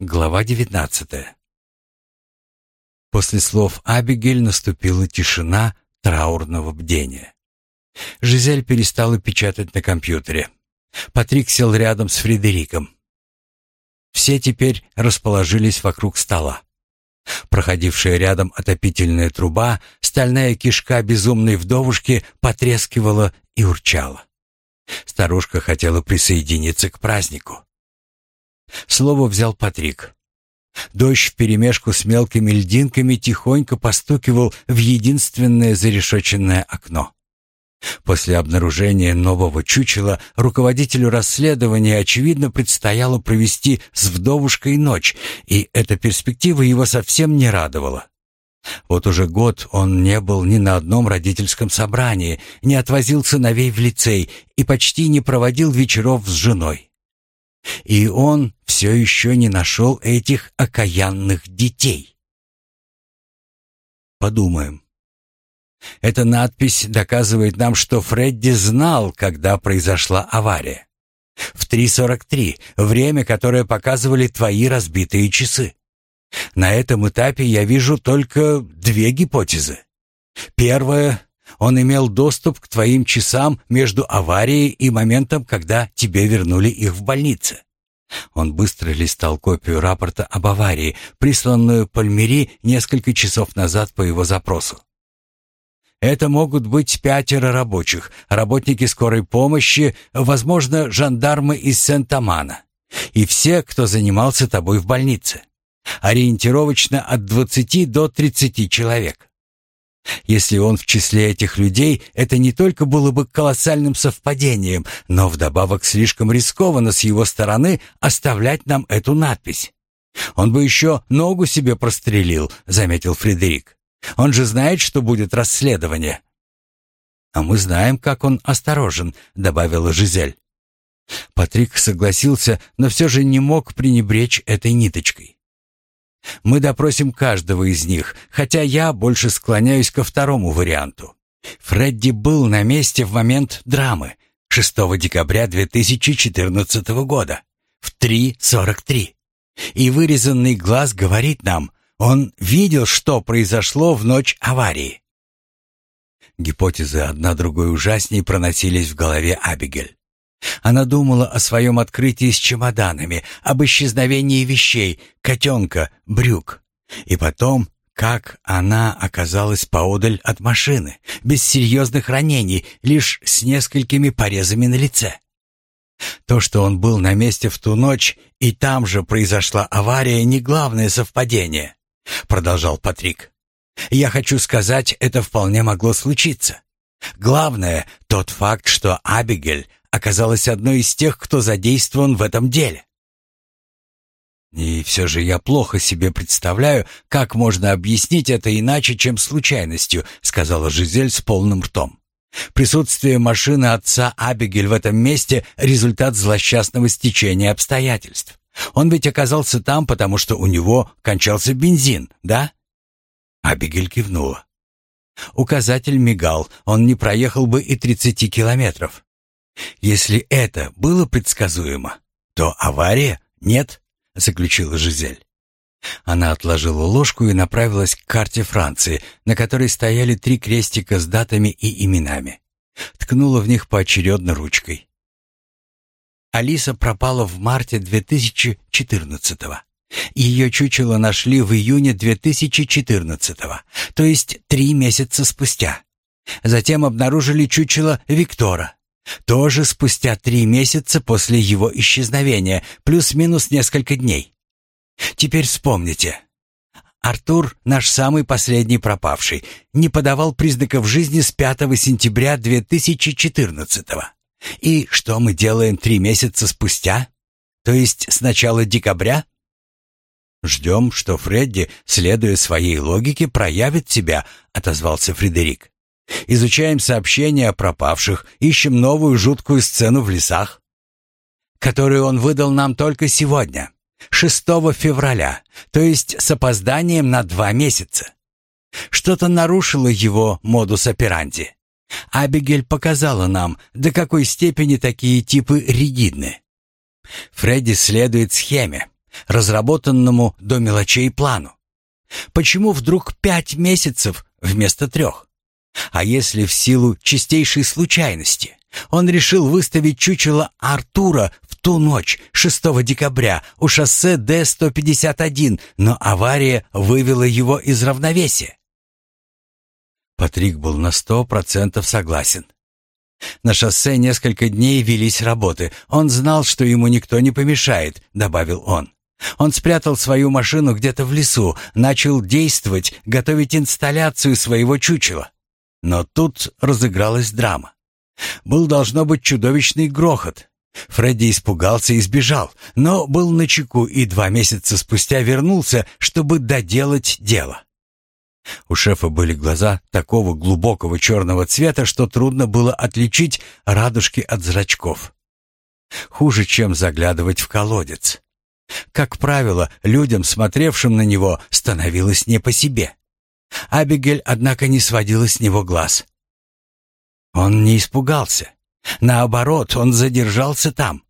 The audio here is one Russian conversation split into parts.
Глава девятнадцатая. После слов Абигель наступила тишина траурного бдения. Жизель перестала печатать на компьютере. Патрик сел рядом с Фредериком. Все теперь расположились вокруг стола. Проходившая рядом отопительная труба, стальная кишка безумной вдовушки потрескивала и урчала. Старушка хотела присоединиться к празднику. Слово взял Патрик. Дождь вперемешку с мелкими льдинками тихонько постукивал в единственное зарешоченное окно. После обнаружения нового чучела руководителю расследования, очевидно, предстояло провести с вдовушкой ночь, и эта перспектива его совсем не радовала. Вот уже год он не был ни на одном родительском собрании, не отвозил сыновей в лицей и почти не проводил вечеров с женой. И он все еще не нашел этих окаянных детей. Подумаем. Эта надпись доказывает нам, что Фредди знал, когда произошла авария. В 3.43, время, которое показывали твои разбитые часы. На этом этапе я вижу только две гипотезы. Первая он имел доступ к твоим часам между аварией и моментом, когда тебе вернули их в больнице. Он быстро листал копию рапорта об аварии, присланную Пальмери несколько часов назад по его запросу. Это могут быть пятеро рабочих, работники скорой помощи, возможно, жандармы из Сент-Амана. И все, кто занимался тобой в больнице. Ориентировочно от 20 до 30 человек. Если он в числе этих людей, это не только было бы колоссальным совпадением, но вдобавок слишком рискованно с его стороны оставлять нам эту надпись. Он бы еще ногу себе прострелил, заметил Фредерик. Он же знает, что будет расследование. А мы знаем, как он осторожен, добавила Жизель. Патрик согласился, но все же не мог пренебречь этой ниточкой. Мы допросим каждого из них, хотя я больше склоняюсь ко второму варианту. Фредди был на месте в момент драмы 6 декабря 2014 года в 3.43. И вырезанный глаз говорит нам, он видел, что произошло в ночь аварии. Гипотезы одна другой ужасней проносились в голове Абигель. Она думала о своем открытии с чемоданами, об исчезновении вещей, котенка, брюк. И потом, как она оказалась поодаль от машины, без серьезных ранений, лишь с несколькими порезами на лице. То, что он был на месте в ту ночь, и там же произошла авария, не главное совпадение, продолжал Патрик. Я хочу сказать, это вполне могло случиться. Главное тот факт, что Абигель оказалась одной из тех, кто задействован в этом деле. И все же я плохо себе представляю, как можно объяснить это иначе, чем случайностью, сказала Жизель с полным ртом. Присутствие машины отца Абигель в этом месте — результат злосчастного стечения обстоятельств. Он ведь оказался там, потому что у него кончался бензин, да? Абигель кивнула. Указатель мигал, он не проехал бы и тридцати километров. Если это было предсказуемо, то авария нет, заключила Жизель. Она отложила ложку и направилась к карте Франции, на которой стояли три крестика с датами и именами. Ткнула в них поочередно ручкой. Алиса пропала в марте 2014-го. Ее чучело нашли в июне 2014-го, то есть три месяца спустя. Затем обнаружили чучело Виктора, тоже спустя три месяца после его исчезновения, плюс-минус несколько дней. Теперь вспомните. Артур, наш самый последний пропавший, не подавал признаков жизни с 5 сентября 2014 -го. И что мы делаем три месяца спустя? То есть с начала декабря? Ждем, что Фредди, следуя своей логике, проявит себя, отозвался Фредерик. Изучаем сообщения о пропавших, ищем новую жуткую сцену в лесах, которую он выдал нам только сегодня, 6 февраля, то есть с опозданием на два месяца. Что-то нарушило его модус операнди. Абигель показала нам, до какой степени такие типы ригидны. Фредди следует схеме. разработанному до мелочей плану? Почему вдруг пять месяцев вместо трех? А если в силу чистейшей случайности он решил выставить чучело Артура в ту ночь, 6 декабря, у шоссе Д-151, но авария вывела его из равновесия? Патрик был на сто процентов согласен. На шоссе несколько дней велись работы. Он знал, что ему никто не помешает, добавил он. Он спрятал свою машину где-то в лесу, начал действовать, готовить инсталляцию своего чучела. Но тут разыгралась драма. Был, должно быть, чудовищный грохот. Фредди испугался и сбежал, но был на чеку и два месяца спустя вернулся, чтобы доделать дело. У шефа были глаза такого глубокого черного цвета, что трудно было отличить радужки от зрачков. Хуже, чем заглядывать в колодец. Как правило, людям, смотревшим на него, становилось не по себе. Абигель, однако, не сводила с него глаз. Он не испугался. Наоборот, он задержался там.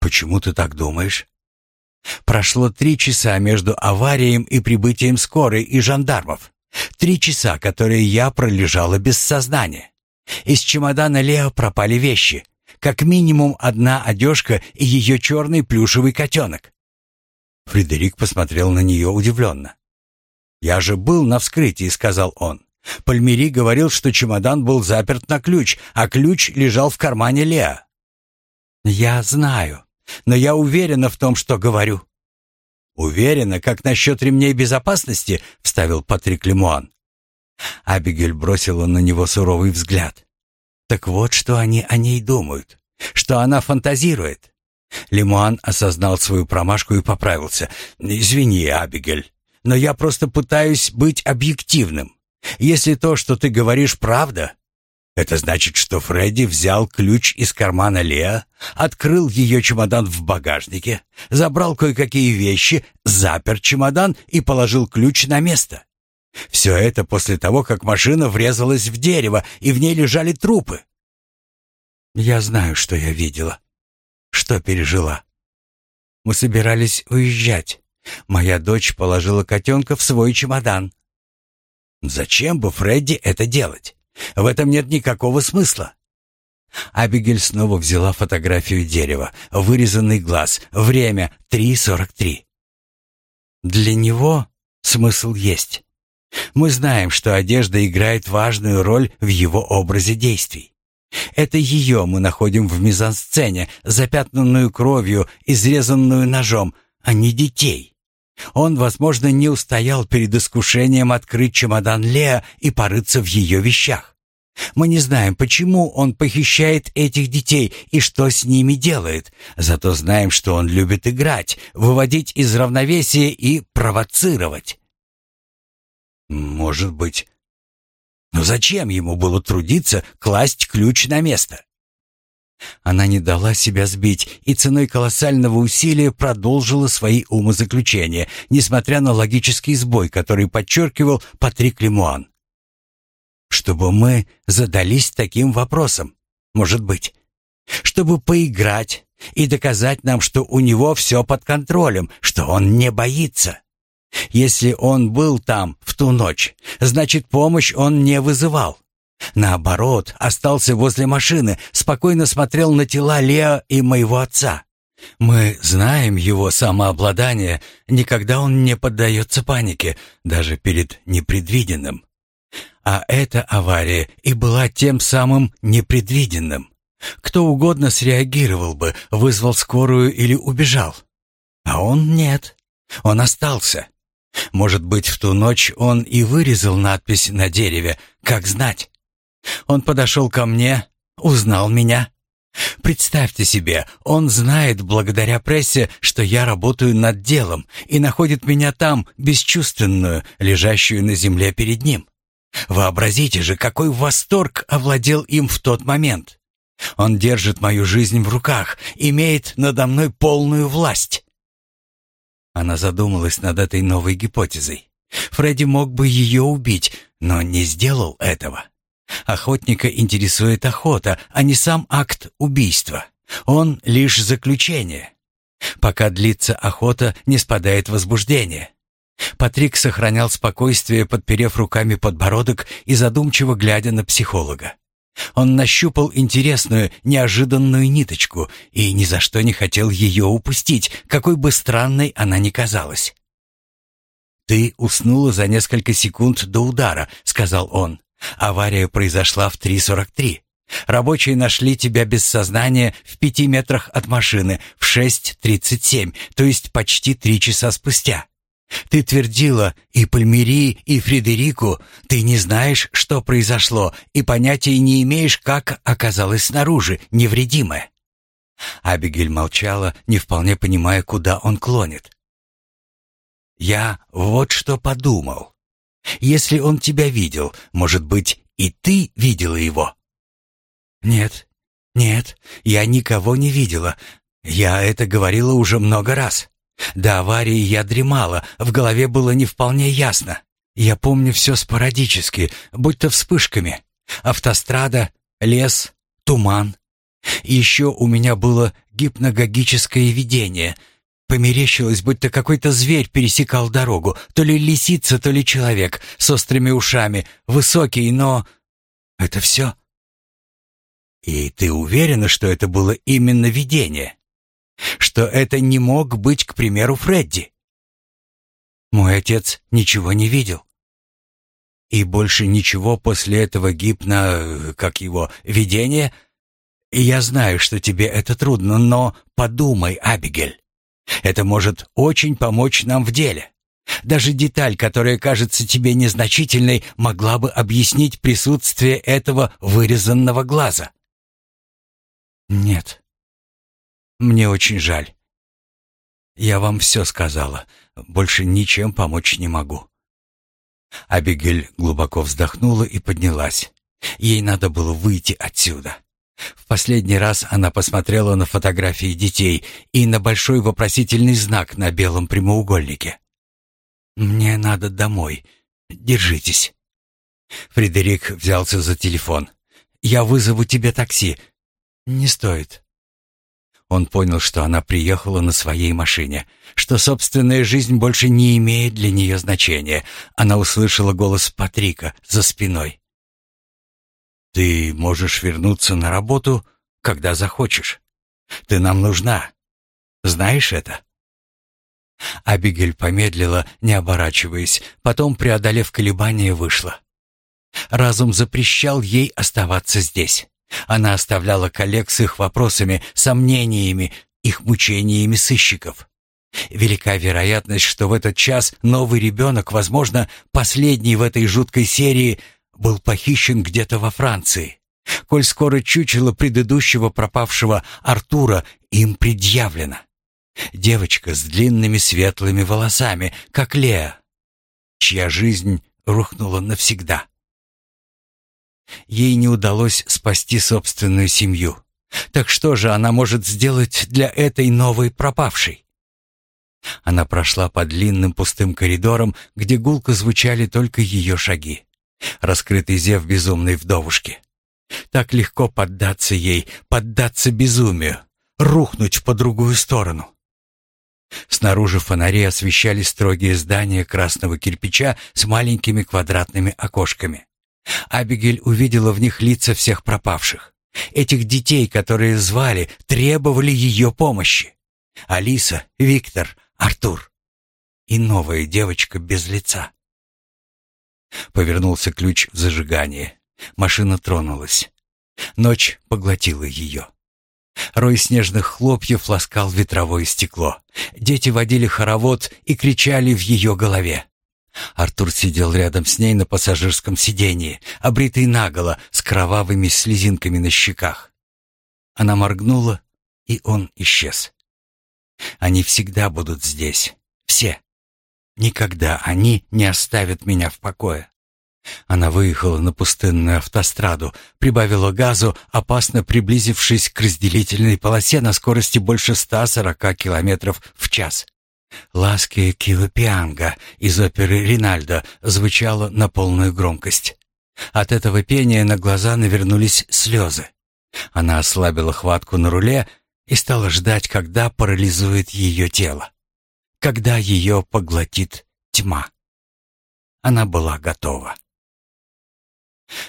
Почему ты так думаешь? Прошло три часа между аварией и прибытием скорой и жандармов. Три часа, которые я пролежала без сознания. Из чемодана Лео пропали вещи. Как минимум одна одежка и ее черный плюшевый котенок. Фредерик посмотрел на нее удивленно. «Я же был на вскрытии», — сказал он. Пальмери говорил, что чемодан был заперт на ключ, а ключ лежал в кармане Леа. «Я знаю, но я уверена в том, что говорю». «Уверена, как насчет ремней безопасности?» — вставил Патрик Лемуан. Абигель бросила на него суровый взгляд. «Так вот, что они о ней думают, что она фантазирует». Лемуан осознал свою промашку и поправился. «Извини, Абигель, но я просто пытаюсь быть объективным. Если то, что ты говоришь, правда, это значит, что Фредди взял ключ из кармана Леа, открыл ее чемодан в багажнике, забрал кое-какие вещи, запер чемодан и положил ключ на место. Все это после того, как машина врезалась в дерево, и в ней лежали трупы. Я знаю, что я видела, что пережила. Мы собирались уезжать. Моя дочь положила котенка в свой чемодан. Зачем бы Фредди это делать? В этом нет никакого смысла. Абигель снова взяла фотографию дерева, вырезанный глаз, время 3.43. Для него смысл есть. Мы знаем, что одежда играет важную роль в его образе действий. Это ее мы находим в мизансцене, запятнанную кровью, изрезанную ножом, а не детей. Он, возможно, не устоял перед искушением открыть чемодан Леа и порыться в ее вещах. Мы не знаем, почему он похищает этих детей и что с ними делает. Зато знаем, что он любит играть, выводить из равновесия и провоцировать. Может быть. Но зачем ему было трудиться класть ключ на место? Она не дала себя сбить и ценой колоссального усилия продолжила свои умозаключения, несмотря на логический сбой, который подчеркивал Патрик Лемуан. «Чтобы мы задались таким вопросом, может быть. Чтобы поиграть и доказать нам, что у него все под контролем, что он не боится. Если он был там в ту ночь, значит, помощь он не вызывал. Наоборот, остался возле машины, спокойно смотрел на тела Лео и моего отца. Мы знаем его самообладание, никогда он не поддается панике, даже перед непредвиденным. А эта авария и была тем самым непредвиденным. Кто угодно среагировал бы, вызвал скорую или убежал. А он нет. Он остался. Может быть, в ту ночь он и вырезал надпись на дереве, как знать. Он подошел ко мне, узнал меня. Представьте себе, он знает благодаря прессе, что я работаю над делом и находит меня там, бесчувственную, лежащую на земле перед ним. Вообразите же, какой восторг овладел им в тот момент. Он держит мою жизнь в руках, имеет надо мной полную власть. Она задумалась над этой новой гипотезой. Фредди мог бы ее убить, но не сделал этого. Охотника интересует охота, а не сам акт убийства. Он лишь заключение. Пока длится охота, не спадает возбуждение. Патрик сохранял спокойствие, подперев руками подбородок и задумчиво глядя на психолога. Он нащупал интересную, неожиданную ниточку и ни за что не хотел ее упустить, какой бы странной она ни казалась. «Ты уснула за несколько секунд до удара», — сказал он. «Авария произошла в 3.43. Рабочие нашли тебя без сознания в пяти метрах от машины в 6.37, то есть почти три часа спустя. Ты твердила и Пальмири, и Фредерику, ты не знаешь, что произошло, и понятия не имеешь, как оказалась снаружи, невредимая». Абигель молчала, не вполне понимая, куда он клонит. «Я вот что подумал. Если он тебя видел, может быть, и ты видела его?» «Нет, нет, я никого не видела. Я это говорила уже много раз. До аварии я дремала, в голове было не вполне ясно. Я помню все спорадически, будто вспышками. Автострада, лес, туман. Еще у меня было гипногогическое видение. Померещилось, будто какой-то зверь пересекал дорогу, то ли лисица, то ли человек, с острыми ушами, высокий, но... Это все? И ты уверена, что это было именно видение? Что это не мог быть, к примеру, Фредди? Мой отец ничего не видел. И больше ничего после этого гипно... как его... видения? Я знаю, что тебе это трудно, но подумай, Абигель. Это может очень помочь нам в деле. Даже деталь, которая кажется тебе незначительной, могла бы объяснить присутствие этого вырезанного глаза. Нет. Мне очень жаль. Я вам все сказала. Больше ничем помочь не могу. Абигель глубоко вздохнула и поднялась. Ей надо было выйти отсюда. В последний раз она посмотрела на фотографии детей и на большой вопросительный знак на белом прямоугольнике. «Мне надо домой. Держитесь». Фредерик взялся за телефон. «Я вызову тебе такси. «Не стоит». Он понял, что она приехала на своей машине, что собственная жизнь больше не имеет для нее значения. Она услышала голос Патрика за спиной. «Ты можешь вернуться на работу, когда захочешь. Ты нам нужна. Знаешь это?» Абигель помедлила, не оборачиваясь, потом, преодолев колебания, вышла. Разум запрещал ей оставаться здесь. Она оставляла коллег с их вопросами, сомнениями, их мучениями сыщиков. Велика вероятность, что в этот час новый ребенок, возможно, последний в этой жуткой серии, был похищен где-то во Франции. Коль скоро чучело предыдущего пропавшего Артура им предъявлено. Девочка с длинными светлыми волосами, как Леа, чья жизнь рухнула навсегда. Ей не удалось спасти собственную семью. Так что же она может сделать для этой новой пропавшей? Она прошла по длинным пустым коридорам, где гулко звучали только ее шаги. Раскрытый зев безумной вдовушки. Так легко поддаться ей, поддаться безумию, рухнуть по другую сторону. Снаружи фонари освещали строгие здания красного кирпича с маленькими квадратными окошками. Абигель увидела в них лица всех пропавших. Этих детей, которые звали, требовали ее помощи. Алиса, Виктор, Артур. И новая девочка без лица. Повернулся ключ в зажигании. Машина тронулась. Ночь поглотила ее. Рой снежных хлопьев ласкал ветровое стекло. Дети водили хоровод и кричали в ее голове. Артур сидел рядом с ней на пассажирском сиденье, обритый наголо, с кровавыми слезинками на щеках. Она моргнула, и он исчез. Они всегда будут здесь, все. Никогда они не оставят меня в покое. Она выехала на пустынную автостраду, прибавила газу, опасно приблизившись к разделительной полосе на скорости больше 140 километров в час. «Ласки Килопианга» из оперы «Ринальдо» звучало на полную громкость. От этого пения на глаза навернулись слезы. Она ослабила хватку на руле и стала ждать, когда парализует ее тело, когда ее поглотит тьма. Она была готова.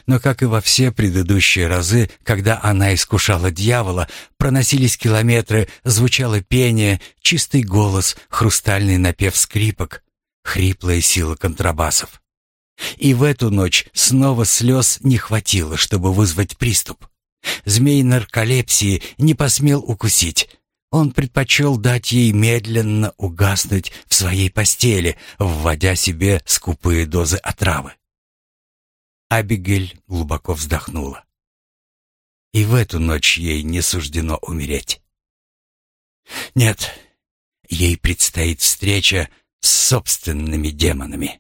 Но, как и во все предыдущие разы, когда она искушала дьявола, проносились километры, звучало пение, чистый голос, хрустальный напев скрипок, хриплая сила контрабасов. И в эту ночь снова слез не хватило, чтобы вызвать приступ. Змей нарколепсии не посмел укусить. Он предпочел дать ей медленно угаснуть в своей постели, вводя себе скупые дозы отравы. Абигель глубоко вздохнула. И в эту ночь ей не суждено умереть. Нет, ей предстоит встреча с собственными демонами.